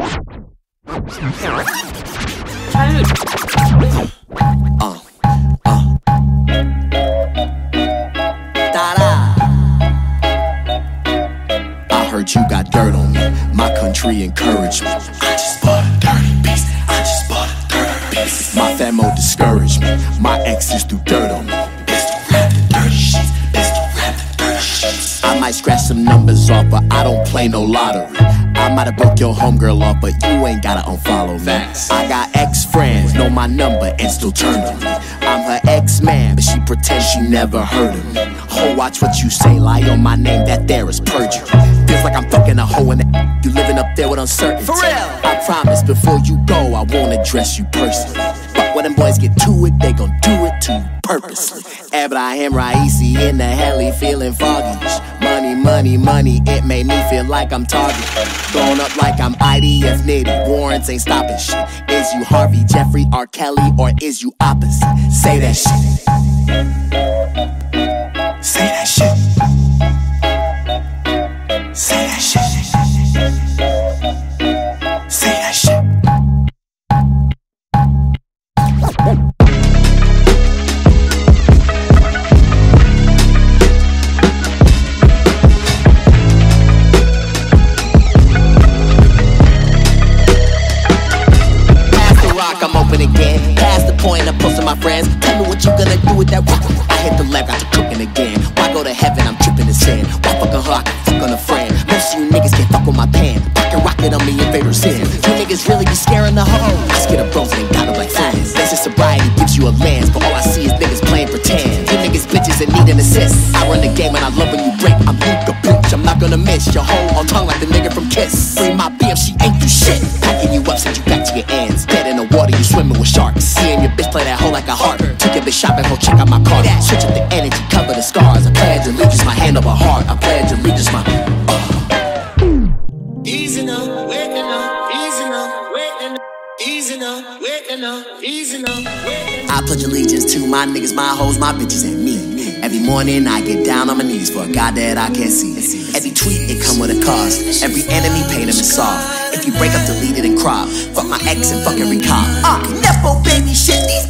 I heard you got dirt on me. My country encouraged me. I just bought a dirty piece. I just bought a dirty piece. My famo discouraged me. My exes threw dirt on me. Pistol wrapped in dirty sheets. Pistol wrapped in dirty sheets. I might scratch some numbers off, but I don't play no lottery. I might have broke your homegirl off, but you ain't gotta unfollow me. Facts. I got ex friends, know my number, and still turn to me. I'm her ex man, but she pretends she never heard of me. Ho, watch what you say, lie on my name, that there is perjury. Feels like I'm fucking a hoe in the you living up there with uncertainty. For real. I promise before you go, I won't address you personally. When them boys get to it, they gon' do it to purposely. Ebrahim Raisi in the heli feeling foggy. Money, money, money, it made me feel like I'm target. Going up like I'm IDF nitty. Warrants ain't stopping shit. Is you Harvey, Jeffrey, R. Kelly, or is you opposite? Say that shit. Say that shit. Say that shit. Say my friends. Tell me what you gonna do with that rock. I hit the left, got to cooking again. Why go to heaven? I'm tripping in sin. Why fuck a can fuck on a friend. Most of you niggas can't fuck with my pen. Pocket rocket on me in favorite sin. You niggas really be scaring the hoe. I scared of bros, ain't got no black friends. Basic sobriety gives you a lens, but all I see is niggas playing pretend. You niggas bitches that need an assist. I run the game and I love when you break. I'm Luka bitch, I'm not gonna miss your hoe on tongue like the nigga from Kiss. Free my BM, she ain't do shit. Packing you up, send you back to your ends. Dead in the water, you swimming with sharks. Seeing your bitch play that hoe like a harp. Took your bitch shopping, go check out my car. Switch up the energy, cover the scars. I pledge allegiance, my hand over heart. I pledge allegiance, my. Uh. Easy now, waking up, easy now, waking up, easy now, waking up, easy now, waking I pledge allegiance to my niggas, my hoes, my bitches, and me. Every morning I get down on my knees for a God that I can't see. Every tweet it come with a cost. Every enemy pain them and soft. If you break up, delete it and crop. Fuck my ex and fuck every cop. Uh, Nepo baby shit, these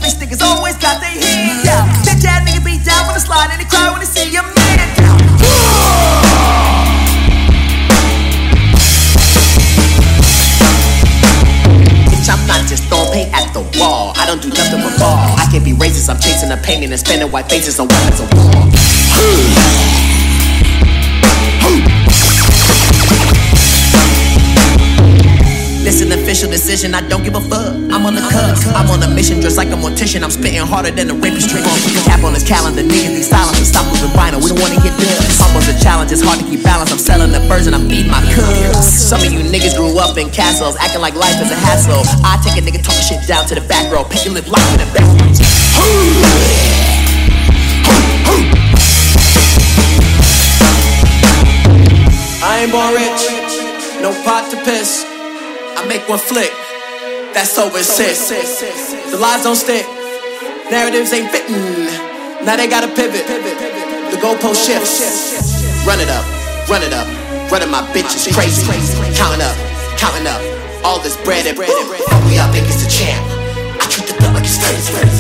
chasing the painting and spending white faces on weapons of war. An official decision, I don't give a fuck. I'm on the cusp, I'm on a mission, just like a mortician. I'm spitting harder than a rapist trick. Tap on his calendar, niggas be silent and stop moving vinyl. We don't wanna get dust. Almost a challenge, it's hard to keep balance. I'm selling the birds and I'm feeding my cubs. Some of you niggas grew up in castles, acting like life is a hassle. I take a nigga talking shit down to the back row, pick your lip lock in the back. Pot to piss. I make one flick, that's over six. The lies don't stick, narratives ain't fitting. Now they gotta pivot, the goalpost shifts. Run it up, run it up, running my bitches crazy. Counting up, counting up, all this bread and bread. We all think it's a champ. I treat the thug like it's first.